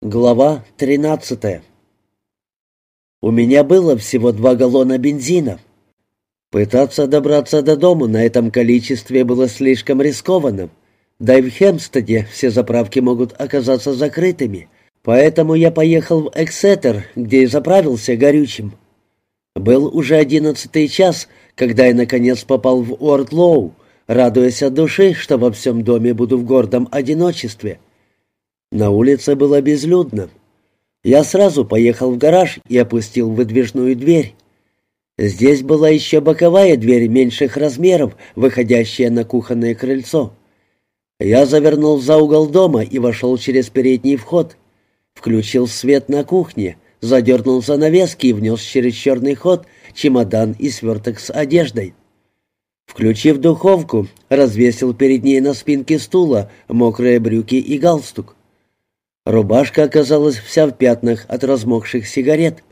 Глава 13 У меня было всего два галлона бензина. Пытаться добраться до дома на этом количестве было слишком рискованно. Да и в Хемстеде все заправки могут оказаться закрытыми. Поэтому я поехал в Эксетер, где и заправился горючим. Был уже одиннадцатый час, когда я наконец попал в Уордлоу, радуясь от души, что во всем доме буду в гордом одиночестве — на улице было безлюдно. Я сразу поехал в гараж и опустил выдвижную дверь. Здесь была еще боковая дверь меньших размеров, выходящая на кухонное крыльцо. Я завернул за угол дома и вошел через передний вход. Включил свет на кухне, задернул занавески и внес через черный ход чемодан и сверток с одеждой. Включив духовку, развесил перед ней на спинке стула мокрые брюки и галстук. Рубашка оказалась вся в пятнах от размокших сигарет,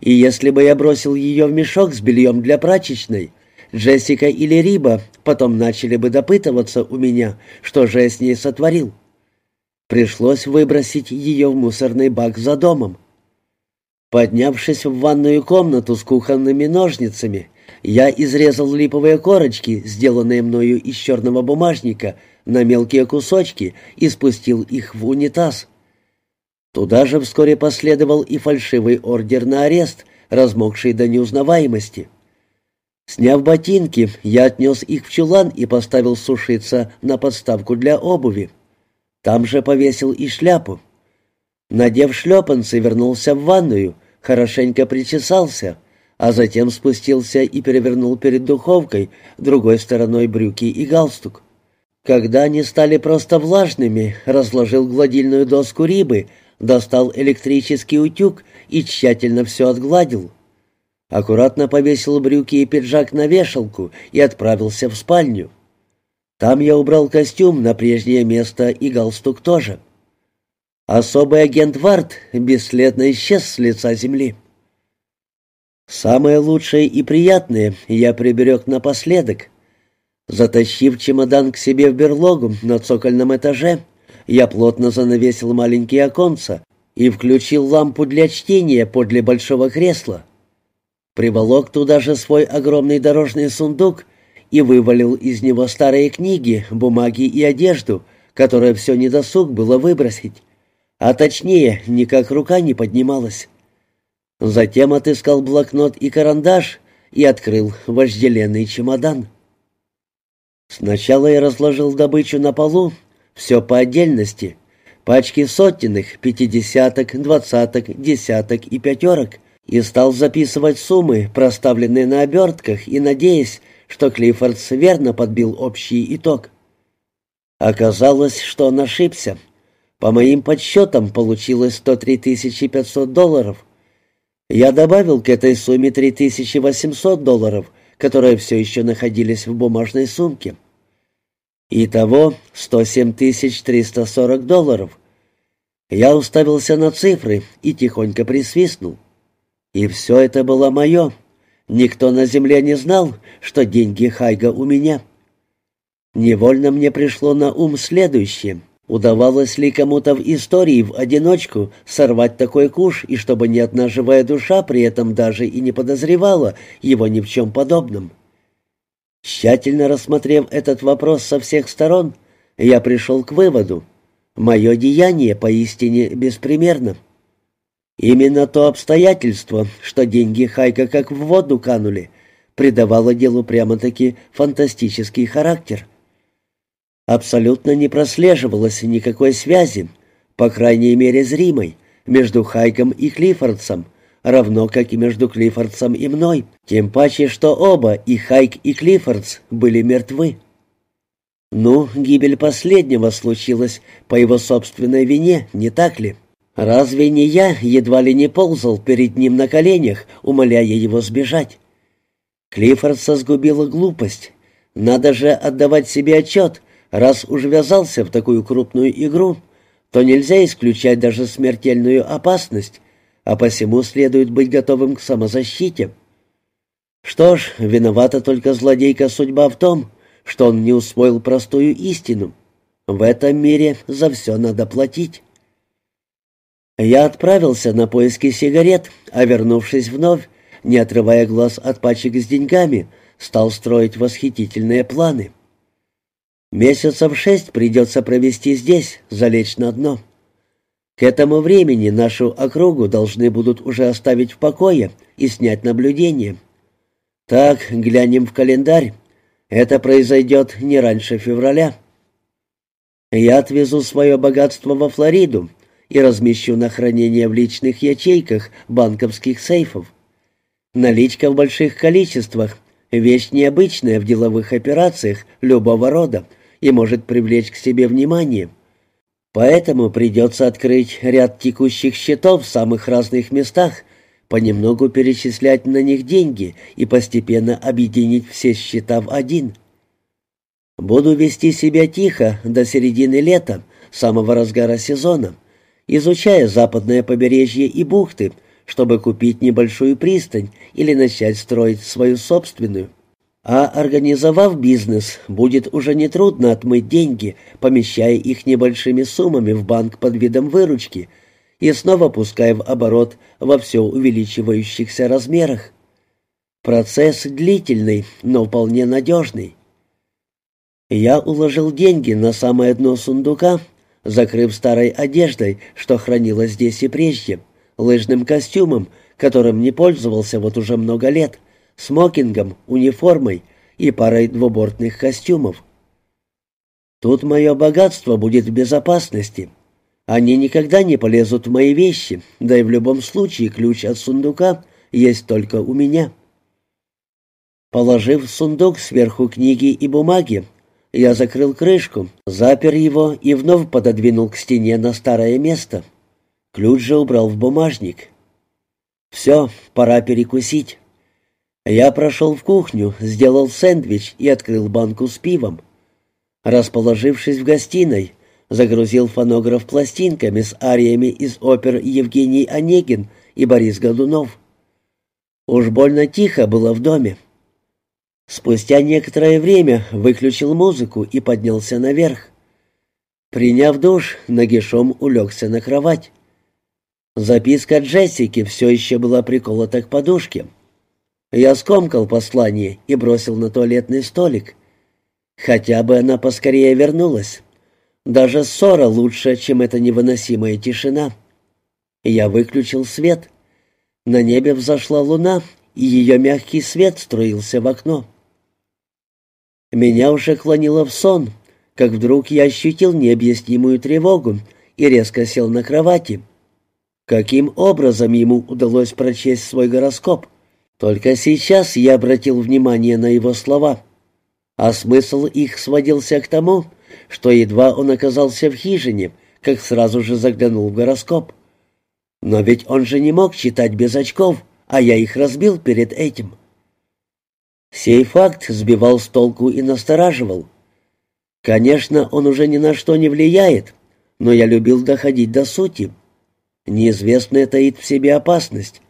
и если бы я бросил ее в мешок с бельем для прачечной, Джессика или Риба потом начали бы допытываться у меня, что же я с ней сотворил. Пришлось выбросить ее в мусорный бак за домом. Поднявшись в ванную комнату с кухонными ножницами, я изрезал липовые корочки, сделанные мною из черного бумажника, на мелкие кусочки и спустил их в унитаз. Туда же вскоре последовал и фальшивый ордер на арест, размокший до неузнаваемости. Сняв ботинки, я отнес их в чулан и поставил сушиться на подставку для обуви. Там же повесил и шляпу. Надев шлепанцы, вернулся в ванную, хорошенько причесался, а затем спустился и перевернул перед духовкой другой стороной брюки и галстук. Когда они стали просто влажными, разложил гладильную доску рибы, достал электрический утюг и тщательно все отгладил. Аккуратно повесил брюки и пиджак на вешалку и отправился в спальню. Там я убрал костюм на прежнее место и галстук тоже. Особый агент Варт бесследно исчез с лица земли. Самое лучшее и приятное я приберег напоследок. Затащив чемодан к себе в берлогу на цокольном этаже, я плотно занавесил маленькие оконца и включил лампу для чтения подле большого кресла. Приволок туда же свой огромный дорожный сундук и вывалил из него старые книги, бумаги и одежду, которые все недосуг было выбросить. А точнее, никак рука не поднималась. Затем отыскал блокнот и карандаш и открыл вожделенный чемодан. Сначала я разложил добычу на полу, все по отдельности. Пачки сотенных, пятидесяток, двадцаток, десяток и пятерок. И стал записывать суммы, проставленные на обертках, и надеясь, что Клиффордс верно подбил общий итог. Оказалось, что он ошибся. По моим подсчетам получилось 103 500 долларов. Я добавил к этой сумме 3800 долларов, которые все еще находились в бумажной сумке. Итого 107 340 долларов. Я уставился на цифры и тихонько присвистнул. И все это было мое. Никто на земле не знал, что деньги Хайга у меня. Невольно мне пришло на ум следующее. Удавалось ли кому-то в истории в одиночку сорвать такой куш, и чтобы ни одна живая душа при этом даже и не подозревала его ни в чем подобном? Тщательно рассмотрев этот вопрос со всех сторон, я пришел к выводу. Мое деяние поистине беспримерно. Именно то обстоятельство, что деньги Хайка как в воду канули, придавало делу прямо-таки фантастический характер. Абсолютно не прослеживалось никакой связи, по крайней мере зримой, между Хайком и Клиффордсом, равно как и между Клиффордсом и мной, тем паче, что оба, и Хайк, и Клиффордс, были мертвы. Ну, гибель последнего случилась по его собственной вине, не так ли? Разве не я едва ли не ползал перед ним на коленях, умоляя его сбежать? Клиффордса сгубила глупость. Надо же отдавать себе отчет, раз уж ввязался в такую крупную игру, то нельзя исключать даже смертельную опасность, а посему следует быть готовым к самозащите. Что ж, виновата только злодейка судьба в том, что он не усвоил простую истину. В этом мире за все надо платить. Я отправился на поиски сигарет, а вернувшись вновь, не отрывая глаз от пачек с деньгами, стал строить восхитительные планы. Месяцев шесть придется провести здесь, залечь на дно. К этому времени нашу округу должны будут уже оставить в покое и снять наблюдение. Так, глянем в календарь. Это произойдет не раньше февраля. Я отвезу свое богатство во Флориду и размещу на хранение в личных ячейках банковских сейфов. Наличка в больших количествах — вещь необычная в деловых операциях любого рода и может привлечь к себе внимание. Поэтому придется открыть ряд текущих счетов в самых разных местах, понемногу перечислять на них деньги и постепенно объединить все счета в один. Буду вести себя тихо до середины лета, самого разгара сезона, изучая западное побережье и бухты — чтобы купить небольшую пристань или начать строить свою собственную. А организовав бизнес, будет уже нетрудно отмыть деньги, помещая их небольшими суммами в банк под видом выручки и снова пуская в оборот во все увеличивающихся размерах. Процесс длительный, но вполне надежный. Я уложил деньги на самое дно сундука, закрыв старой одеждой, что хранилось здесь и прежде лыжным костюмом, которым не пользовался вот уже много лет, смокингом, униформой и парой двубортных костюмов. Тут мое богатство будет в безопасности. Они никогда не полезут в мои вещи, да и в любом случае ключ от сундука есть только у меня. Положив сундук сверху книги и бумаги, я закрыл крышку, запер его и вновь пододвинул к стене на старое место — Ключ же убрал в бумажник. «Все, пора перекусить». Я прошел в кухню, сделал сэндвич и открыл банку с пивом. Расположившись в гостиной, загрузил фонограф пластинками с ариями из опер Евгений Онегин и Борис Годунов. Уж больно тихо было в доме. Спустя некоторое время выключил музыку и поднялся наверх. Приняв душ, нагишом улегся на кровать. Записка Джессики все еще была приколота к подушке. Я скомкал послание и бросил на туалетный столик. Хотя бы она поскорее вернулась. Даже ссора лучше, чем эта невыносимая тишина. Я выключил свет. На небе взошла луна, и ее мягкий свет струился в окно. Меня уже клонило в сон, как вдруг я ощутил необъяснимую тревогу и резко сел на кровати. Каким образом ему удалось прочесть свой гороскоп? Только сейчас я обратил внимание на его слова. А смысл их сводился к тому, что едва он оказался в хижине, как сразу же заглянул в гороскоп. Но ведь он же не мог читать без очков, а я их разбил перед этим. Сей факт сбивал с толку и настораживал. Конечно, он уже ни на что не влияет, но я любил доходить до сути. Неизвестное таит в себе опасность.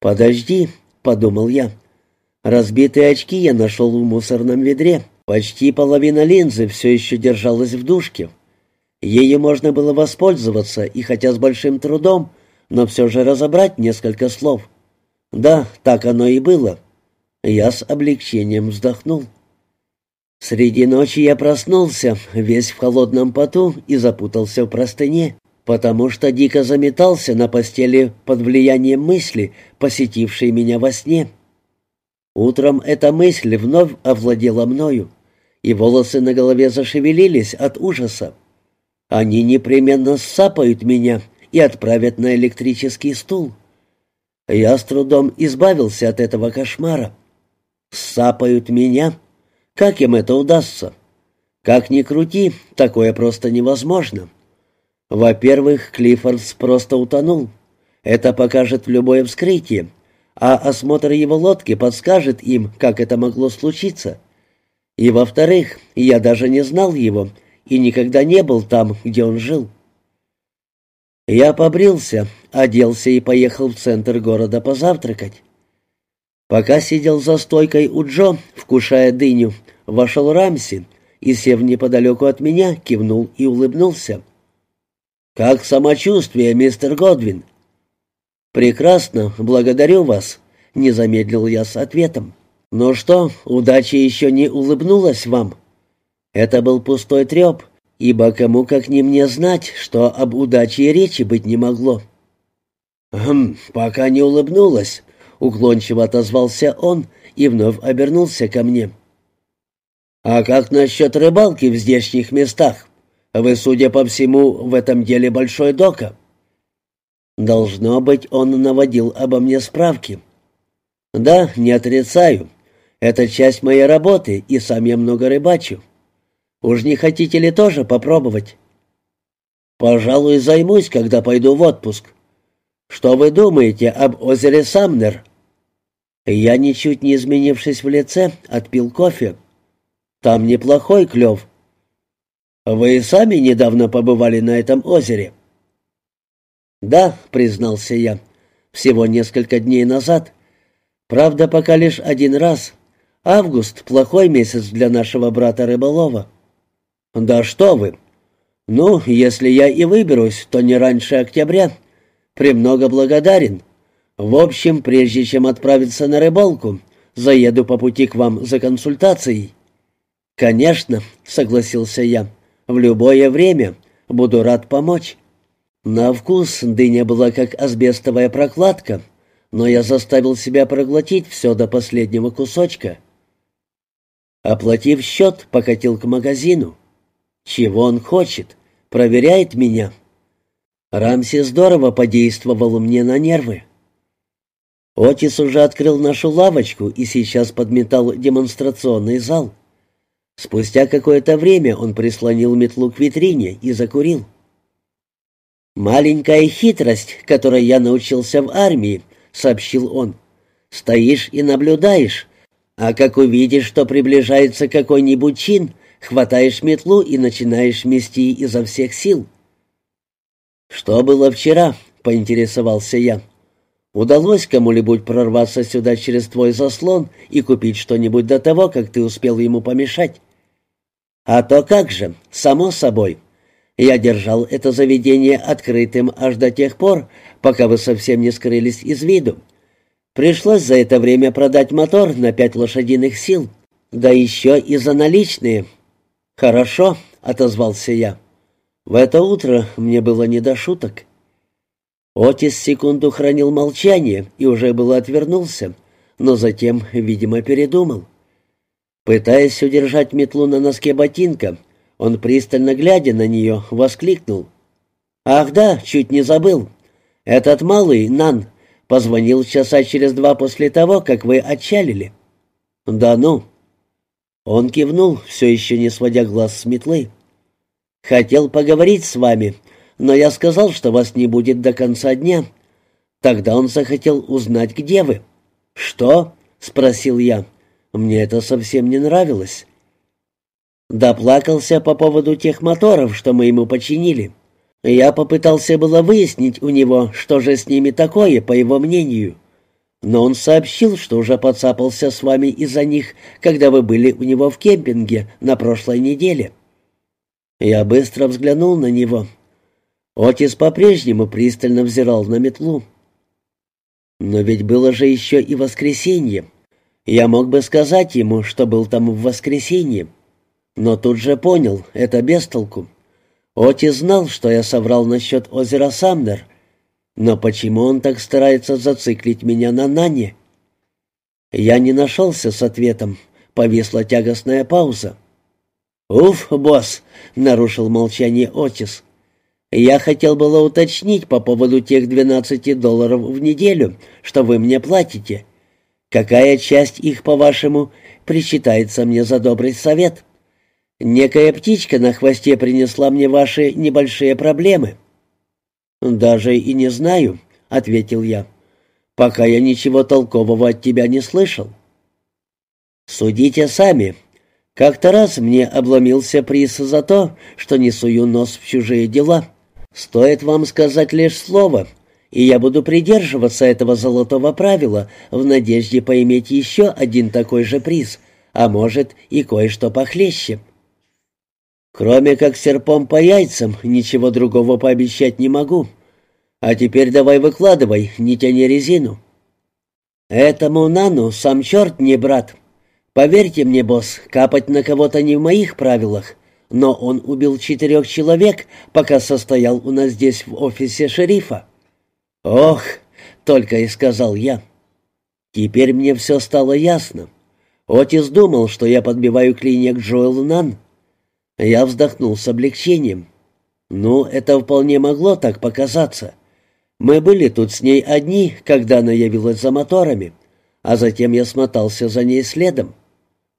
«Подожди», — подумал я. Разбитые очки я нашел в мусорном ведре. Почти половина линзы все еще держалась в дужке. Ею можно было воспользоваться, и хотя с большим трудом, но все же разобрать несколько слов. Да, так оно и было. Я с облегчением вздохнул. Среди ночи я проснулся, весь в холодном поту, и запутался в простыне потому что дико заметался на постели под влиянием мысли, посетившей меня во сне. Утром эта мысль вновь овладела мною, и волосы на голове зашевелились от ужаса. Они непременно сапают меня и отправят на электрический стул. Я с трудом избавился от этого кошмара. Сапают меня? Как им это удастся? Как ни крути, такое просто невозможно. Во-первых, Клиффордс просто утонул. Это покажет в любое вскрытие, а осмотр его лодки подскажет им, как это могло случиться. И во-вторых, я даже не знал его и никогда не был там, где он жил. Я побрился, оделся и поехал в центр города позавтракать. Пока сидел за стойкой у Джо, вкушая дыню, вошел Рамси и, сев неподалеку от меня, кивнул и улыбнулся. «Как самочувствие, мистер Годвин?» «Прекрасно, благодарю вас», — не замедлил я с ответом. «Ну что, удача еще не улыбнулась вам?» Это был пустой треп, ибо кому как не мне знать, что об удаче и речи быть не могло. «Хм, пока не улыбнулась», — уклончиво отозвался он и вновь обернулся ко мне. «А как насчет рыбалки в здешних местах? Вы, судя по всему, в этом деле большой дока». Должно быть, он наводил обо мне справки. «Да, не отрицаю. Это часть моей работы, и сам я много рыбачу. Уж не хотите ли тоже попробовать?» «Пожалуй, займусь, когда пойду в отпуск. Что вы думаете об озере Самнер?» Я, ничуть не изменившись в лице, отпил кофе. «Там неплохой клев». «Вы и сами недавно побывали на этом озере?» «Да», — признался я, — «всего несколько дней назад. Правда, пока лишь один раз. Август — плохой месяц для нашего брата рыболова». «Да что вы! Ну, если я и выберусь, то не раньше октября. Премного благодарен. В общем, прежде чем отправиться на рыбалку, заеду по пути к вам за консультацией». «Конечно», — согласился я, — «в любое время. Буду рад помочь». На вкус дыня была как асбестовая прокладка, но я заставил себя проглотить все до последнего кусочка. Оплатив счет, покатил к магазину. Чего он хочет? Проверяет меня. Рамси здорово подействовал мне на нервы. Отис уже открыл нашу лавочку и сейчас подметал демонстрационный зал. Спустя какое-то время он прислонил метлу к витрине и закурил. «Маленькая хитрость, которой я научился в армии», — сообщил он. «Стоишь и наблюдаешь, а как увидишь, что приближается какой-нибудь чин, хватаешь метлу и начинаешь мести изо всех сил. «Что было вчера?» — поинтересовался я. «Удалось кому-нибудь прорваться сюда через твой заслон и купить что-нибудь до того, как ты успел ему помешать?» «А то как же, само собой. Я держал это заведение открытым аж до тех пор, пока вы совсем не скрылись из виду. Пришлось за это время продать мотор на пять лошадиных сил, да еще и за наличные, «Хорошо», — отозвался я. В это утро мне было не до шуток. Отис секунду хранил молчание и уже было отвернулся, но затем, видимо, передумал. Пытаясь удержать метлу на носке ботинка, он, пристально глядя на нее, воскликнул. «Ах да, чуть не забыл. Этот малый, Нан, позвонил часа через два после того, как вы отчалили». «Да ну, он кивнул, все еще не сводя глаз с метлы. «Хотел поговорить с вами, но я сказал, что вас не будет до конца дня. Тогда он захотел узнать, где вы». «Что?» — спросил я. Мне это совсем не нравилось. Доплакался по поводу тех моторов, что мы ему починили. Я попытался было выяснить у него, что же с ними такое, по его мнению. Но он сообщил, что уже подцапался с вами из-за них, когда вы были у него в кемпинге на прошлой неделе. Я быстро взглянул на него. Отис по-прежнему пристально взирал на метлу. Но ведь было же еще и воскресенье. Я мог бы сказать ему, что был там в воскресенье. Но тут же понял, это без толку. Отис знал, что я соврал насчет озера Самнер — но почему он так старается зациклить меня на Нане? Я не нашелся с ответом. Повисла тягостная пауза. «Уф, босс!» — нарушил молчание Отис. «Я хотел было уточнить по поводу тех 12 долларов в неделю, что вы мне платите. Какая часть их, по-вашему, причитается мне за добрый совет? Некая птичка на хвосте принесла мне ваши небольшие проблемы». «Даже и не знаю», — ответил я. «Пока я ничего толкового от тебя не слышал». «Судите сами. Как-то раз мне обломился приз за то, что не сую нос в чужие дела. Стоит вам сказать лишь слово, и я буду придерживаться этого золотого правила в надежде поиметь еще один такой же приз, а может и кое-что похлеще». Кроме как серпом по яйцам, ничего другого пообещать не могу. А теперь давай выкладывай, не тяни резину. Этому Нану сам черт не брат. Поверьте мне, босс, капать на кого-то не в моих правилах, но он убил четырех человек, пока состоял у нас здесь в офисе шерифа. Ох, только и сказал я. Теперь мне все стало ясно. Отис думал, что я подбиваю клинья к Джоэл Нан. Я вздохнул с облегчением. Ну, это вполне могло так показаться. Мы были тут с ней одни, когда она явилась за моторами, а затем я смотался за ней следом.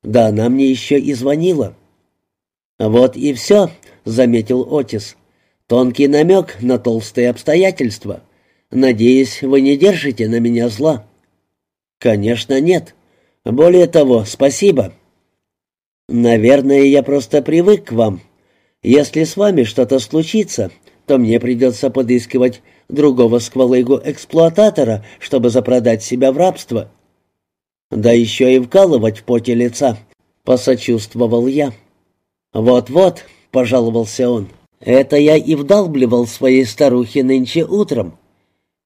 Да она мне еще и звонила. «Вот и все», — заметил Отис. «Тонкий намек на толстые обстоятельства. Надеюсь, вы не держите на меня зла». «Конечно, нет. Более того, спасибо». «Наверное, я просто привык к вам. Если с вами что-то случится, то мне придется подыскивать другого сквалыгу-эксплуататора, чтобы запродать себя в рабство. Да еще и вкалывать в поте лица, посочувствовал я. Вот-вот, пожаловался он, это я и вдалбливал своей старухе нынче утром.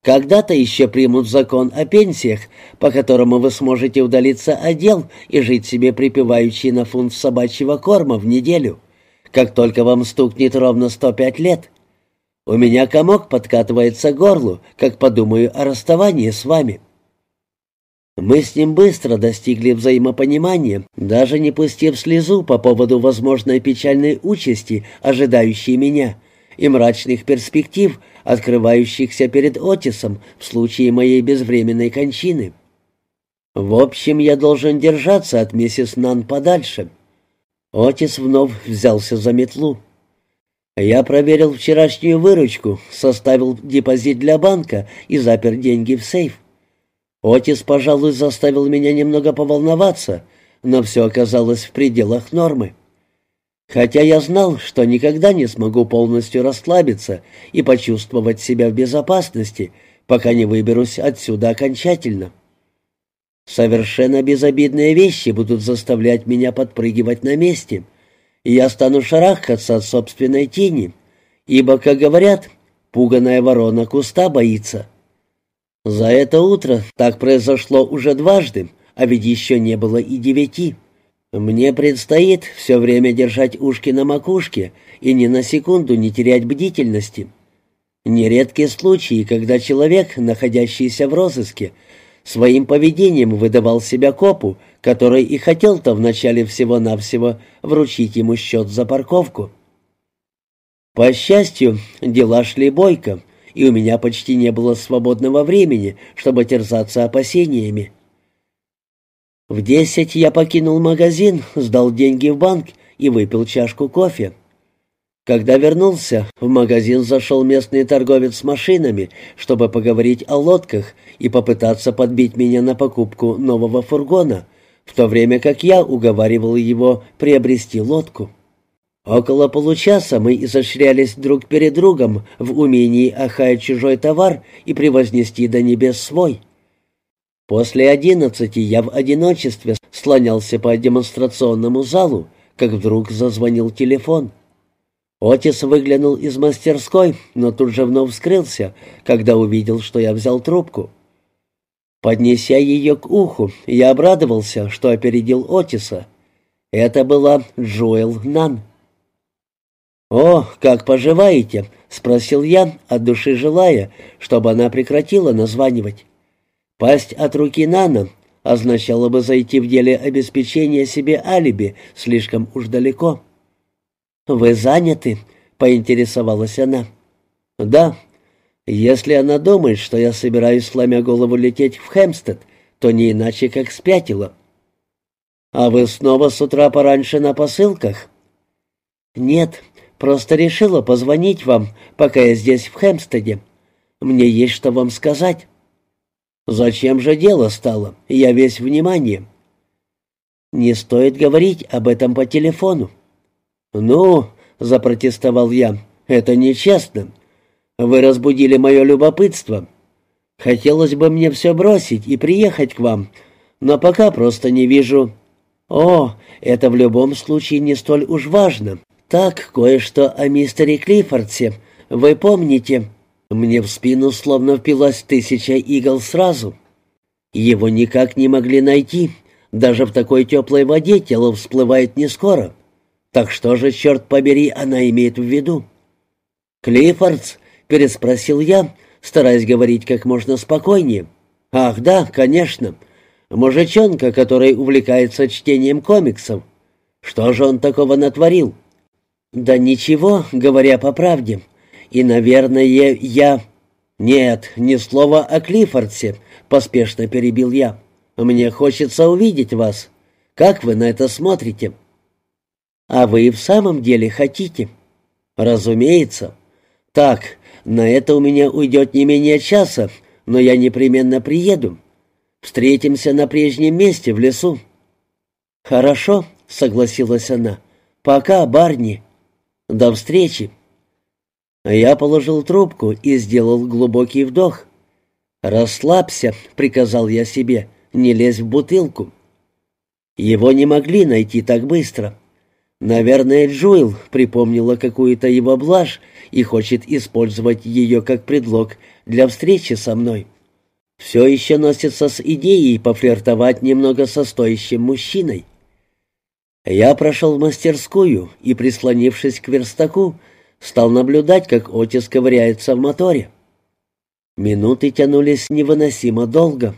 Когда-то еще примут закон о пенсиях, по которому вы сможете удалиться от дел и жить себе припеваючи на фунт собачьего корма в неделю, как только вам стукнет ровно 105 лет. У меня комок подкатывается к горлу, как подумаю о расставании с вами. Мы с ним быстро достигли взаимопонимания, даже не пустив слезу по поводу возможной печальной участи, ожидающей меня, и мрачных перспектив, открывающихся перед Отисом в случае моей безвременной кончины. В общем, я должен держаться от миссис Нан подальше. Отис вновь взялся за метлу. Я проверил вчерашнюю выручку, составил депозит для банка и запер деньги в сейф. Отис, пожалуй, заставил меня немного поволноваться, но все оказалось в пределах нормы. Хотя я знал, что никогда не смогу полностью расслабиться и почувствовать себя в безопасности, пока не выберусь отсюда окончательно. Совершенно безобидные вещи будут заставлять меня подпрыгивать на месте, и я стану шарахаться от собственной тени, ибо, как говорят, пуганая ворона куста боится. За это утро так произошло уже дважды, а ведь еще не было и девяти. Мне предстоит все время держать ушки на макушке и ни на секунду не терять бдительности. Нередки случаи, когда человек, находящийся в розыске, своим поведением выдавал себя копу, который и хотел-то вначале всего-навсего вручить ему счет за парковку. По счастью, дела шли бойко, и у меня почти не было свободного времени, чтобы терзаться опасениями. В десять я покинул магазин, сдал деньги в банк и выпил чашку кофе. Когда вернулся, в магазин зашел местный торговец с машинами, чтобы поговорить о лодках и попытаться подбить меня на покупку нового фургона, в то время как я уговаривал его приобрести лодку. Около получаса мы изощрялись друг перед другом в умении охаять чужой товар и превознести до небес свой. После одиннадцати я в одиночестве слонялся по демонстрационному залу, как вдруг зазвонил телефон. Отец выглянул из мастерской, но тут же вновь скрылся, когда увидел, что я взял трубку. Поднеся ее к уху, я обрадовался, что опередил Отиса. Это была Джоэл Нан. «О, как поживаете?» — спросил я, от души желая, чтобы она прекратила названивать. Пасть от руки Нана означало бы зайти в деле обеспечения себе алиби слишком уж далеко. «Вы заняты?» — поинтересовалась она. «Да», если она думает, что я собираюсь, сломя голову, лететь в Хэмстед, то не иначе, как спятила. А вы снова с утра пораньше на посылках? Нет, просто решила позвонить вам, пока я здесь, в Хэмстеде. Мне есть что вам сказать. Зачем же дело стало? Я весь внимание. Не стоит говорить об этом по телефону. Ну, запротестовал я, это нечестно. Вы разбудили мое любопытство. Хотелось бы мне все бросить и приехать к вам, но пока просто не вижу... О, это в любом случае не столь уж важно. «Так, кое-что о мистере Клиффордсе. Вы помните...» Мне в спину словно впилась тысяча игл сразу. Его никак не могли найти. Даже в такой теплой воде тело всплывает не скоро. Так что же, черт побери, она имеет в виду? «Клиффордс?» — переспросил я, стараясь говорить как можно спокойнее. «Ах, да, конечно. Мужичонка, который увлекается чтением комиксов. Что же он такого натворил?» «Да ничего, говоря по правде. И, наверное, я...» «Нет, ни слова о Клиффордсе», — поспешно перебил я. «Мне хочется увидеть вас. Как вы на это смотрите?» «А вы в самом деле хотите?» «Разумеется. Так, на это у меня уйдет не менее часа, но я непременно приеду. Встретимся на прежнем месте в лесу». «Хорошо», — согласилась она. «Пока, Барни». «До встречи». Я положил трубку и сделал глубокий вдох. «Расслабься», — приказал я себе, — «не лезь в бутылку». Его не могли найти так быстро. Наверное, Джоэл припомнила какую-то его блажь и хочет использовать ее как предлог для встречи со мной. Все еще носится с идеей пофлиртовать немного со стоящим мужчиной. Я прошел в мастерскую и, прислонившись к верстаку, стал наблюдать, как Отис ковыряется в моторе. Минуты тянулись невыносимо долго.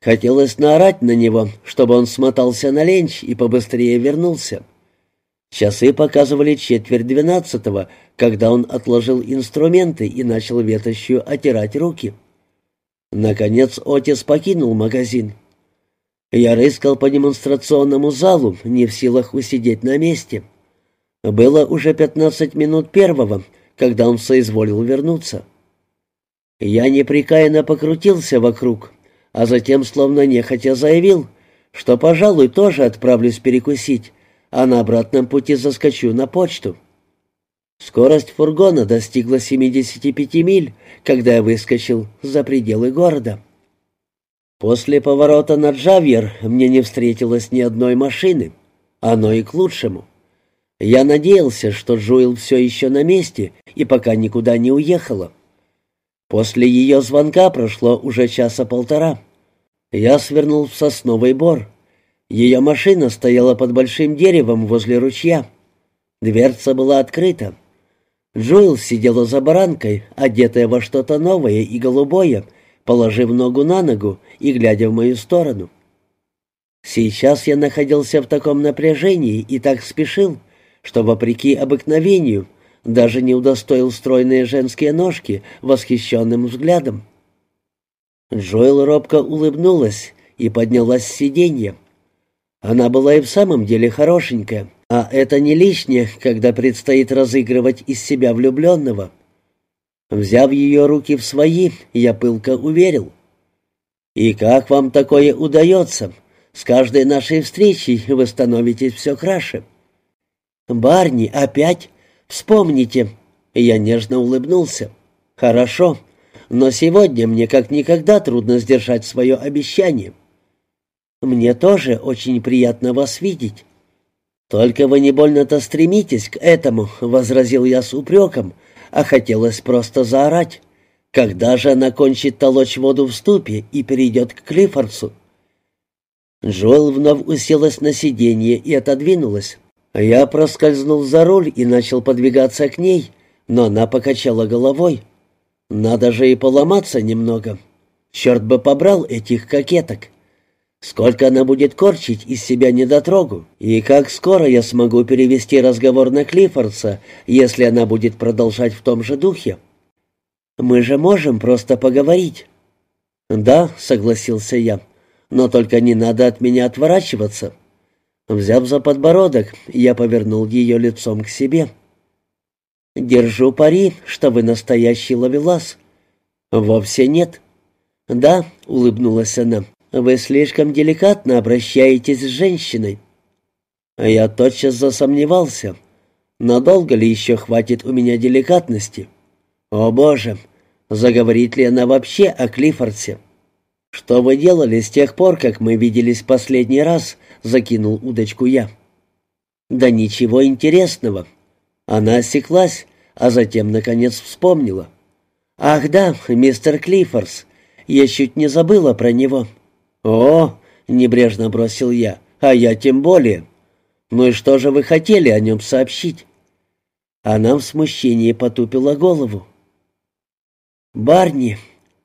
Хотелось наорать на него, чтобы он смотался на ленч и побыстрее вернулся. Часы показывали четверть двенадцатого, когда он отложил инструменты и начал ветошью отирать руки. Наконец Отис покинул магазин. Я рыскал по демонстрационному залу, не в силах усидеть на месте. Было уже пятнадцать минут первого, когда он соизволил вернуться. Я непрекаянно покрутился вокруг, а затем, словно нехотя, заявил, что, пожалуй, тоже отправлюсь перекусить, а на обратном пути заскочу на почту. Скорость фургона достигла 75 миль, когда я выскочил за пределы города. После поворота на Джавьер мне не встретилось ни одной машины. Оно и к лучшему. Я надеялся, что Джуэл все еще на месте и пока никуда не уехала. После ее звонка прошло уже часа полтора. Я свернул в сосновый бор. Ее машина стояла под большим деревом возле ручья. Дверца была открыта. Джоэл сидела за баранкой, одетая во что-то новое и голубое, положив ногу на ногу и глядя в мою сторону. Сейчас я находился в таком напряжении и так спешил, что, вопреки обыкновению, даже не удостоил стройные женские ножки восхищенным взглядом. Джоэл робко улыбнулась и поднялась с сиденья. Она была и в самом деле хорошенькая, а это не лишнее, когда предстоит разыгрывать из себя влюбленного. Взяв ее руки в свои, я пылко уверил. «И как вам такое удается? С каждой нашей встречей вы становитесь все краше». «Барни, опять? Вспомните!» Я нежно улыбнулся. «Хорошо, но сегодня мне как никогда трудно сдержать свое обещание». «Мне тоже очень приятно вас видеть». «Только вы не больно-то стремитесь к этому», — возразил я с упреком, а хотелось просто заорать. «Когда же она кончит толочь воду в ступе и перейдет к Клиффордсу?» Джоэл вновь уселась на сиденье и отодвинулась. Я проскользнул за руль и начал подвигаться к ней, но она покачала головой. «Надо же и поломаться немного. Черт бы побрал этих кокеток!» Сколько она будет корчить из себя недотрогу? И как скоро я смогу перевести разговор на Клиффордса, если она будет продолжать в том же духе? Мы же можем просто поговорить. Да, согласился я, но только не надо от меня отворачиваться. Взяв за подбородок, я повернул ее лицом к себе. «Держу пари, что вы настоящий ловелас». «Вовсе нет». «Да», — улыбнулась она, вы слишком деликатно обращаетесь с женщиной». Я тотчас засомневался. Надолго ли еще хватит у меня деликатности? О, Боже! Заговорит ли она вообще о Клиффордсе? «Что вы делали с тех пор, как мы виделись последний раз?» — закинул удочку я. «Да ничего интересного. Она осеклась, а затем, наконец, вспомнила. «Ах да, мистер Клиффорс, я чуть не забыла про него». «О!» — небрежно бросил я. «А я тем более. Ну и что же вы хотели о нем сообщить?» Она в смущении потупила голову. «Барни,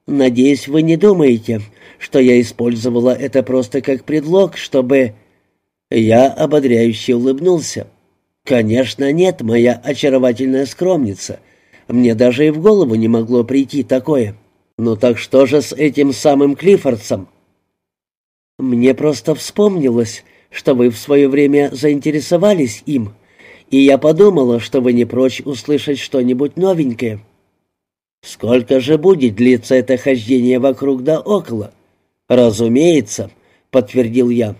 надеюсь, вы не думаете, что я использовала это просто как предлог, чтобы...» Я ободряюще улыбнулся. «Конечно нет, моя очаровательная скромница. Мне даже и в голову не могло прийти такое. Ну так что же с этим самым Клиффордсом?» «Мне просто вспомнилось, что вы в свое время заинтересовались им, и я подумала, что вы не прочь услышать что-нибудь новенькое». «Сколько же будет длиться это хождение вокруг да около?» «Разумеется», — подтвердил я.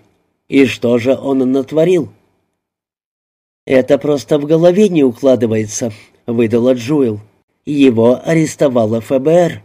«И что же он натворил?» «Это просто в голове не укладывается», — выдала Джуэл. «Его арестовала ФБР».